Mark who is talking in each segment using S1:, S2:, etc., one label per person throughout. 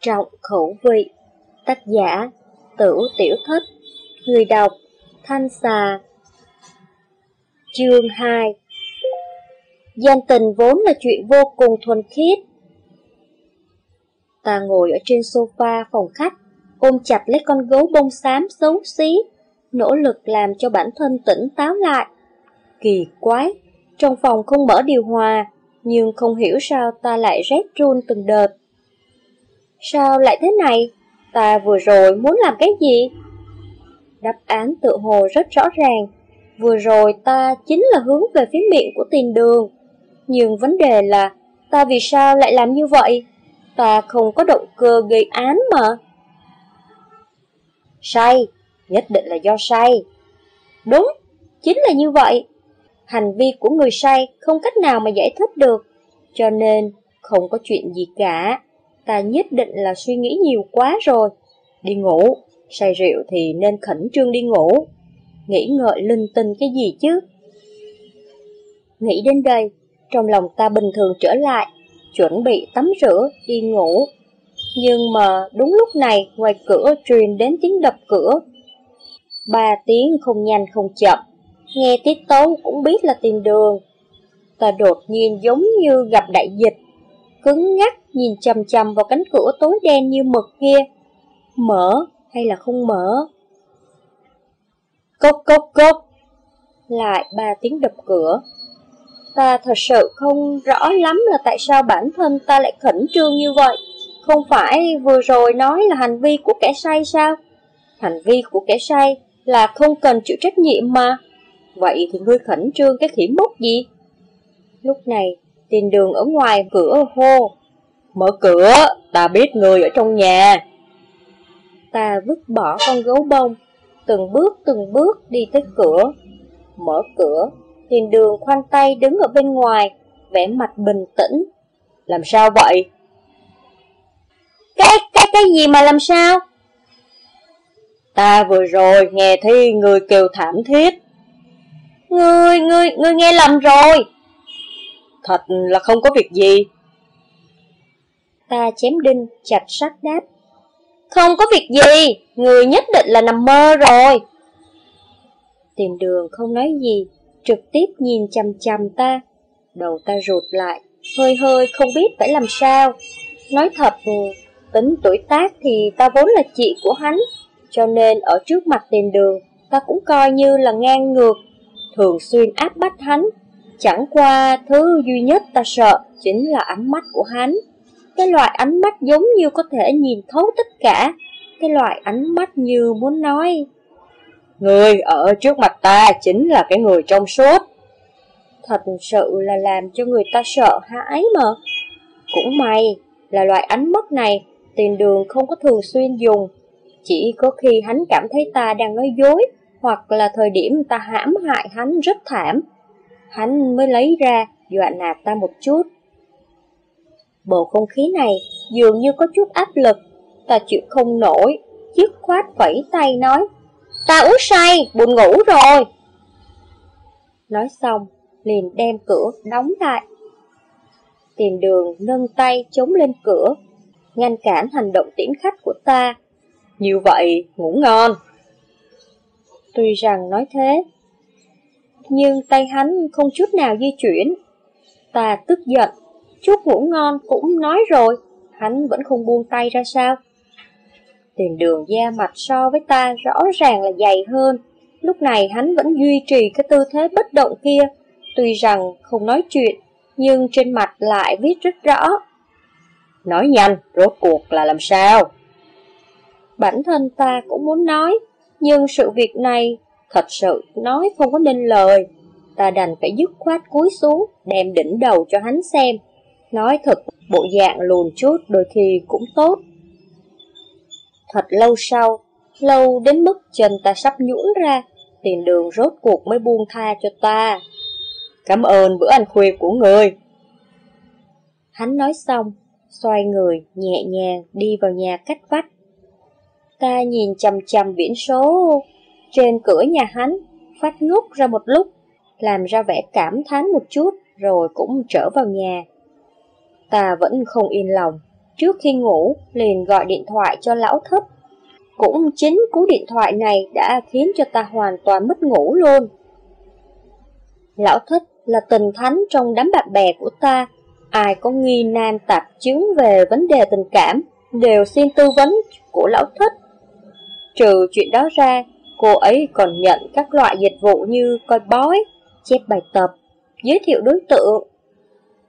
S1: trọng khẩu vị. Tác giả Tử Tiểu Thất Người đọc Thanh Xà Chương 2 Gian tình vốn là chuyện vô cùng thuần khiết. Ta ngồi ở trên sofa phòng khách, ôm chặt lấy con gấu bông xám xấu xí, nỗ lực làm cho bản thân tỉnh táo lại. Kỳ quái, trong phòng không mở điều hòa, nhưng không hiểu sao ta lại rét run từng đợt. Sao lại thế này? Ta vừa rồi muốn làm cái gì? Đáp án tự hồ rất rõ ràng. Vừa rồi ta chính là hướng về phía miệng của tiền đường. Nhưng vấn đề là ta vì sao lại làm như vậy? Ta không có động cơ gây án mà. Say, nhất định là do say. Đúng, chính là như vậy. Hành vi của người say không cách nào mà giải thích được, cho nên không có chuyện gì cả ta nhất định là suy nghĩ nhiều quá rồi. Đi ngủ, say rượu thì nên khẩn trương đi ngủ. Nghĩ ngợi linh tinh cái gì chứ? Nghĩ đến đây, trong lòng ta bình thường trở lại, chuẩn bị tắm rửa, đi ngủ. Nhưng mà đúng lúc này, ngoài cửa truyền đến tiếng đập cửa. Ba tiếng không nhanh không chậm, nghe tiết tấu cũng biết là tìm đường. Ta đột nhiên giống như gặp đại dịch, cứng ngắc nhìn chầm chầm vào cánh cửa tối đen như mực kia. Mở hay là không mở? Cốc cốc cốc. Lại ba tiếng đập cửa. Ta thật sự không rõ lắm là tại sao bản thân ta lại khẩn trương như vậy. Không phải vừa rồi nói là hành vi của kẻ say sao? Hành vi của kẻ say là không cần chịu trách nhiệm mà. Vậy thì ngươi khẩn trương cái khỉ mốc gì? Lúc này, tiền đường ở ngoài cửa hô. Mở cửa, ta biết người ở trong nhà. Ta vứt bỏ con gấu bông, từng bước từng bước đi tới cửa. Mở cửa, tiền đường khoanh tay đứng ở bên ngoài, vẻ mặt bình tĩnh. Làm sao vậy? Cái, cái, cái gì mà làm sao? Ta vừa rồi nghe thi người kêu thảm thiết. Ngươi, ngươi, ngươi nghe lầm rồi. Thật là không có việc gì. Ta chém đinh, chặt sắt đáp. Không có việc gì, người nhất định là nằm mơ rồi. Tiền đường không nói gì, trực tiếp nhìn chằm chằm ta. Đầu ta rụt lại, hơi hơi không biết phải làm sao. Nói thật, tính tuổi tác thì ta vốn là chị của hắn, cho nên ở trước mặt tiền đường, ta cũng coi như là ngang ngược, thường xuyên áp bách hắn. Chẳng qua thứ duy nhất ta sợ chính là ánh mắt của hắn. Cái loại ánh mắt giống như có thể nhìn thấu tất cả. Cái loại ánh mắt như muốn nói, Người ở trước mặt ta chính là cái người trong suốt. Thật sự là làm cho người ta sợ hãi mà. Cũng may là loại ánh mắt này, Tiền đường không có thường xuyên dùng. Chỉ có khi hắn cảm thấy ta đang nói dối, Hoặc là thời điểm ta hãm hại hắn rất thảm Hắn mới lấy ra dọa nạt ta một chút Bầu không khí này dường như có chút áp lực, ta chịu không nổi, chiếc khoát vẫy tay nói, ta uống say, buồn ngủ rồi. Nói xong, liền đem cửa đóng lại. Tìm đường nâng tay chống lên cửa, ngăn cản hành động tiễn khách của ta. Như vậy, ngủ ngon. Tuy rằng nói thế, nhưng tay hắn không chút nào di chuyển. Ta tức giận, Chút ngủ ngon cũng nói rồi, hắn vẫn không buông tay ra sao. Tiền đường da mặt so với ta rõ ràng là dày hơn, lúc này hắn vẫn duy trì cái tư thế bất động kia, tuy rằng không nói chuyện, nhưng trên mặt lại viết rất rõ. Nói nhanh, rốt cuộc là làm sao? Bản thân ta cũng muốn nói, nhưng sự việc này thật sự nói không có nên lời. Ta đành phải dứt khoát cúi xuống, đem đỉnh đầu cho hắn xem. Nói thật, bộ dạng lùn chút đôi khi cũng tốt. Thật lâu sau, lâu đến mức chân ta sắp nhũn ra, tiền đường rốt cuộc mới buông tha cho ta. Cảm ơn bữa ăn khuya của người. Hắn nói xong, xoay người, nhẹ nhàng đi vào nhà cách vách. Ta nhìn chầm chầm biển số trên cửa nhà hắn, phát ngốc ra một lúc, làm ra vẻ cảm thán một chút, rồi cũng trở vào nhà. Ta vẫn không yên lòng, trước khi ngủ liền gọi điện thoại cho lão thất. Cũng chính cú điện thoại này đã khiến cho ta hoàn toàn mất ngủ luôn. Lão thất là tình thánh trong đám bạn bè của ta, ai có nghi nan tạp chứng về vấn đề tình cảm đều xin tư vấn của lão thất. Trừ chuyện đó ra, cô ấy còn nhận các loại dịch vụ như coi bói, chép bài tập, giới thiệu đối tượng,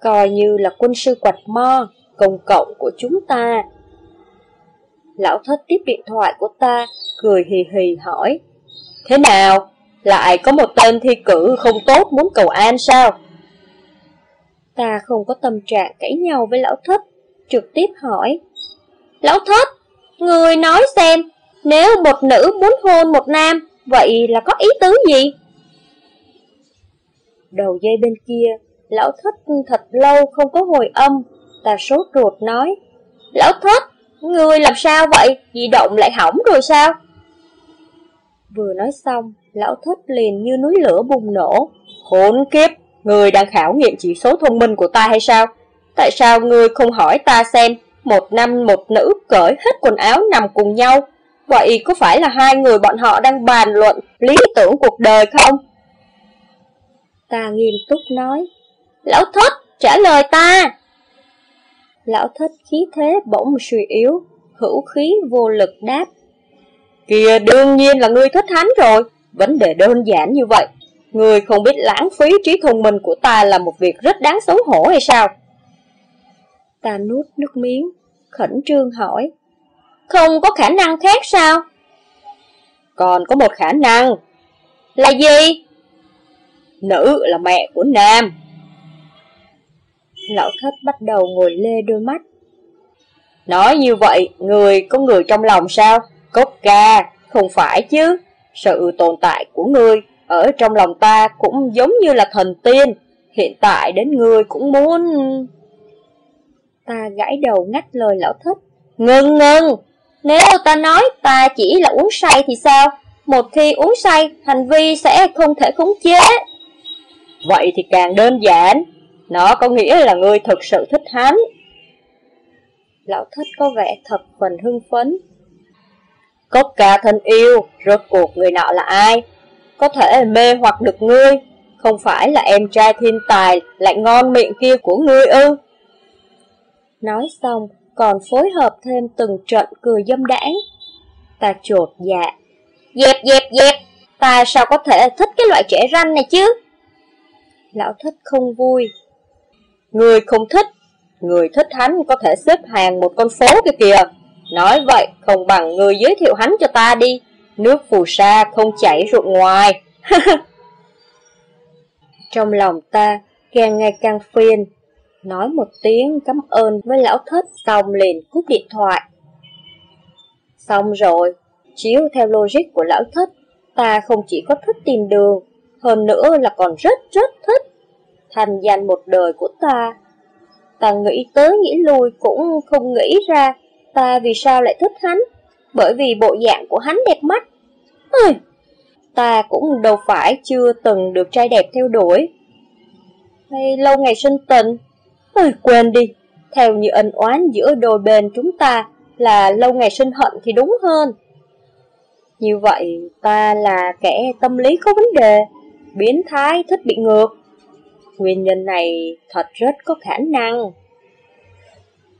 S1: coi như là quân sư quạt mo công cộng của chúng ta. Lão thất tiếp điện thoại của ta, cười hì hì hỏi, Thế nào? Lại có một tên thi cử không tốt muốn cầu an sao? Ta không có tâm trạng cãi nhau với lão thất, trực tiếp hỏi, Lão thất, người nói xem, nếu một nữ muốn hôn một nam, vậy là có ý tứ gì? Đầu dây bên kia, lão thất thật lâu không có hồi âm, ta sốt ruột nói. Lão thất, người làm sao vậy? Di động lại hỏng rồi sao? Vừa nói xong, lão thất liền như núi lửa bùng nổ. Hỗn kiếp, người đang khảo nghiệm chỉ số thông minh của ta hay sao? Tại sao người không hỏi ta xem, một nam một nữ cởi hết quần áo nằm cùng nhau? Vậy có phải là hai người bọn họ đang bàn luận lý tưởng cuộc đời không? Ta nghiêm túc nói, Lão thất, trả lời ta! Lão thất khí thế bỗng suy yếu, hữu khí vô lực đáp. Kìa đương nhiên là ngươi thích hắn rồi, vấn đề đơn giản như vậy. Ngươi không biết lãng phí trí thông minh của ta là một việc rất đáng xấu hổ hay sao? Ta nuốt nước miếng, khẩn trương hỏi. Không có khả năng khác sao? Còn có một khả năng. Là gì? Nữ là mẹ của nam. Lão thất bắt đầu ngồi lê đôi mắt. Nói như vậy, người có người trong lòng sao? Cốt ca, không phải chứ. Sự tồn tại của ngươi ở trong lòng ta cũng giống như là thần tiên. Hiện tại đến ngươi cũng muốn... Ta gãi đầu ngắt lời lão thất. Ngừng ngừng! Nếu ta nói ta chỉ là uống say thì sao? Một khi uống say, hành vi sẽ không thể khống chế. Vậy thì càng đơn giản, nó có nghĩa là ngươi thực sự thích hắn. Lão thất có vẻ thật phần hưng phấn. Cốc ca thân yêu, rốt cuộc người nọ là ai? Có thể mê hoặc được ngươi, không phải là em trai thiên tài lại ngon miệng kia của ngươi ư? Nói xong, còn phối hợp thêm từng trận cười dâm đãng. Ta chột dạ. Dẹp dẹp dẹp, ta sao có thể thích cái loại trẻ ranh này chứ? Lão thích không vui, Người không thích, người thích hắn có thể xếp hàng một con phố kia kìa. Nói vậy không bằng người giới thiệu hắn cho ta đi. Nước phù sa không chảy ruộng ngoài. Trong lòng ta càng ngày càng phiền. Nói một tiếng cảm ơn với lão thất xong liền cúp điện thoại. Xong rồi, chiếu theo logic của lão thất, ta không chỉ có thích tìm đường, hơn nữa là còn rất rất thích thành danh một đời của ta. Ta nghĩ tới nghĩ lui cũng không nghĩ ra ta vì sao lại thích hắn, bởi vì bộ dạng của hắn đẹp mắt. Ơi, ta cũng đâu phải chưa từng được trai đẹp theo đuổi. Hay lâu ngày sinh tình, tôi quên đi, theo như ân oán giữa đôi bên chúng ta là lâu ngày sinh hận thì đúng hơn. Như vậy ta là kẻ tâm lý có vấn đề, biến thái thích bị ngược. Nguyên nhân này thật rất có khả năng.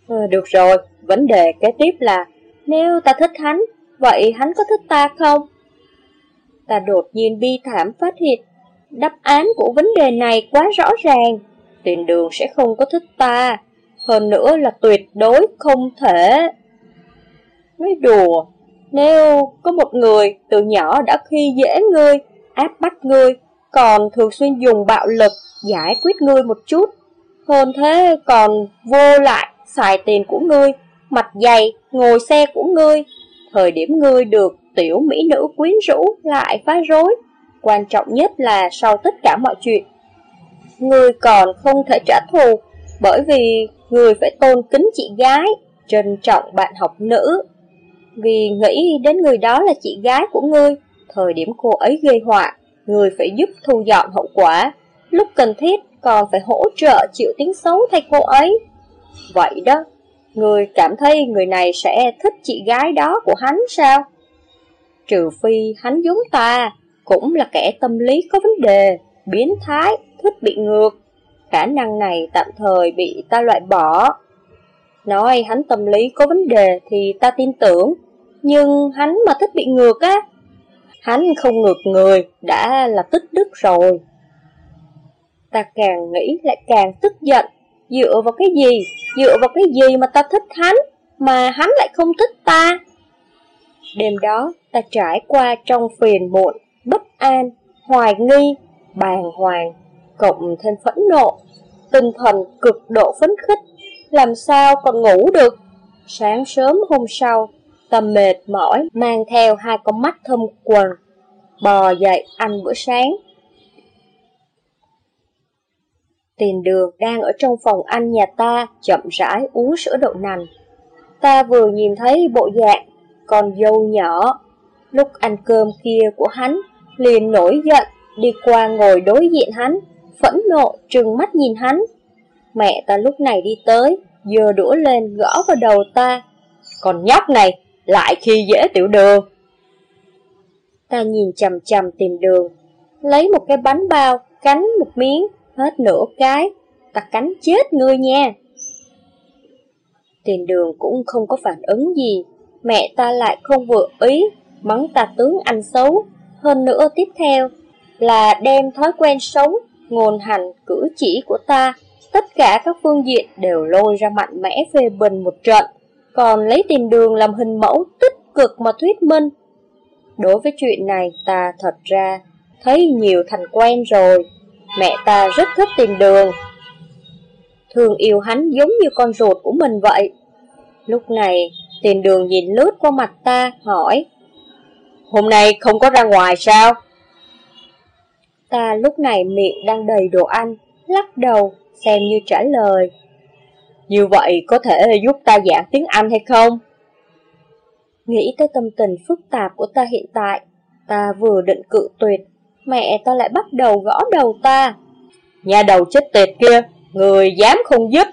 S1: Ừ, được rồi, vấn đề kế tiếp là nếu ta thích hắn, vậy hắn có thích ta không? Ta đột nhiên bi thảm phát hiện đáp án của vấn đề này quá rõ ràng. Tiền đường sẽ không có thích ta, hơn nữa là tuyệt đối không thể. Nói đùa, nếu có một người từ nhỏ đã khi dễ ngươi, áp bắt ngươi, còn thường xuyên dùng bạo lực giải quyết ngươi một chút. Hơn thế còn vô lại xài tiền của ngươi, mặt dày, ngồi xe của ngươi. Thời điểm ngươi được tiểu mỹ nữ quyến rũ lại phá rối. Quan trọng nhất là sau tất cả mọi chuyện, người còn không thể trả thù bởi vì người phải tôn kính chị gái, trân trọng bạn học nữ. Vì nghĩ đến người đó là chị gái của ngươi, thời điểm cô ấy gây họa, người phải giúp thu dọn hậu quả, lúc cần thiết còn phải hỗ trợ chịu tiếng xấu thay cô ấy. Vậy đó, Người cảm thấy người này sẽ thích chị gái đó của hắn sao? Trừ phi hắn giống ta, cũng là kẻ tâm lý có vấn đề, biến thái, thích bị ngược. Khả năng này tạm thời bị ta loại bỏ. Nói hắn tâm lý có vấn đề thì ta tin tưởng, nhưng hắn mà thích bị ngược á, hắn không ngược người, đã là tích đức rồi. Ta càng nghĩ lại càng tức giận, dựa vào cái gì, dựa vào cái gì mà ta thích hắn, mà hắn lại không thích ta. Đêm đó, ta trải qua trong phiền muộn, bất an, hoài nghi, bàng hoàng, cộng thêm phẫn nộ, tinh thần cực độ phấn khích, làm sao còn ngủ được. Sáng sớm hôm sau, tâm mệt mỏi, mang theo hai con mắt thâm quần, bò dậy ăn bữa sáng. Tiền đường đang ở trong phòng ăn nhà ta, chậm rãi uống sữa đậu nành. Ta vừa nhìn thấy bộ dạng, con dâu nhỏ, lúc ăn cơm kia của hắn, liền nổi giận, đi qua ngồi đối diện hắn, phẫn nộ trừng mắt nhìn hắn. Mẹ ta lúc này đi tới, dừa đũa lên gõ vào đầu ta. Còn nhóc này, lại khi dễ tiểu đường. Ta nhìn chầm chầm tìm đường, lấy một cái bánh bao, cắn một miếng, hết nửa cái, ta cắn chết ngươi nha. Tiền đường cũng không có phản ứng gì, mẹ ta lại không vừa ý, mắng ta tướng anh xấu. Hơn nữa tiếp theo là đem thói quen sống, ngôn hành, cử chỉ của ta, tất cả các phương diện đều lôi ra mạnh mẽ phê bình một trận, còn lấy tìm đường làm hình mẫu tích cực mà thuyết minh. Đối với chuyện này ta thật ra thấy nhiều thành quen rồi, mẹ ta rất thích tìm đường. Thường yêu hắn giống như con ruột của mình vậy. Lúc này, tiền đường nhìn lướt qua mặt ta, hỏi Hôm nay không có ra ngoài sao? Ta lúc này miệng đang đầy đồ ăn, lắc đầu, xem như trả lời. Như vậy có thể giúp ta giảng tiếng Anh hay không? Nghĩ tới tâm tình phức tạp của ta hiện tại, ta vừa định cự tuyệt, mẹ ta lại bắt đầu gõ đầu ta. Nhà đầu chết tiệt kia, người dám không giúp.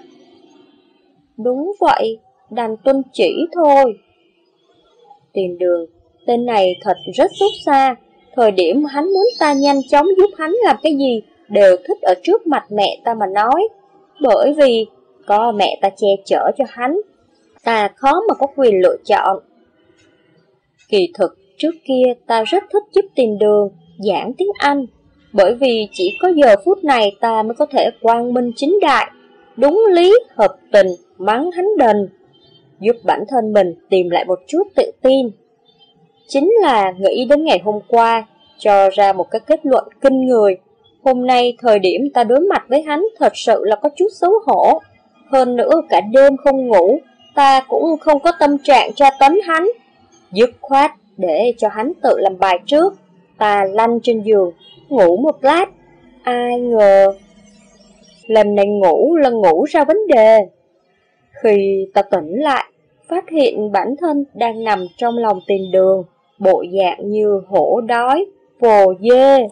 S1: Đúng vậy, đành tuân chỉ thôi. Tiền đường, tên này thật rất xuất xa, thời điểm hắn muốn ta nhanh chóng giúp hắn làm cái gì, đều thích ở trước mặt mẹ ta mà nói. Bởi vì có mẹ ta che chở cho hắn, ta khó mà có quyền lựa chọn. Kỳ thực, trước kia ta rất thích giúp tìm đường, giảng tiếng Anh, bởi vì chỉ có giờ phút này ta mới có thể quang minh chính đại, đúng lý, hợp tình, mắng hắn đền giúp bản thân mình tìm lại một chút tự tin. Chính là nghĩ đến ngày hôm qua, cho ra một cái kết luận kinh người. Hôm nay thời điểm ta đối mặt với hắn thật sự là có chút xấu hổ. Hơn nữa cả đêm không ngủ, ta cũng không có tâm trạng tra tấn hắn. Dứt khoát để cho hắn tự làm bài trước. Ta lăn trên giường, ngủ một lát. Ai ngờ... Lần này ngủ là ngủ ra vấn đề. Khi ta tỉnh lại, phát hiện bản thân đang nằm trong lòng tiền đường, bộ dạng như hổ đói, vồ dê.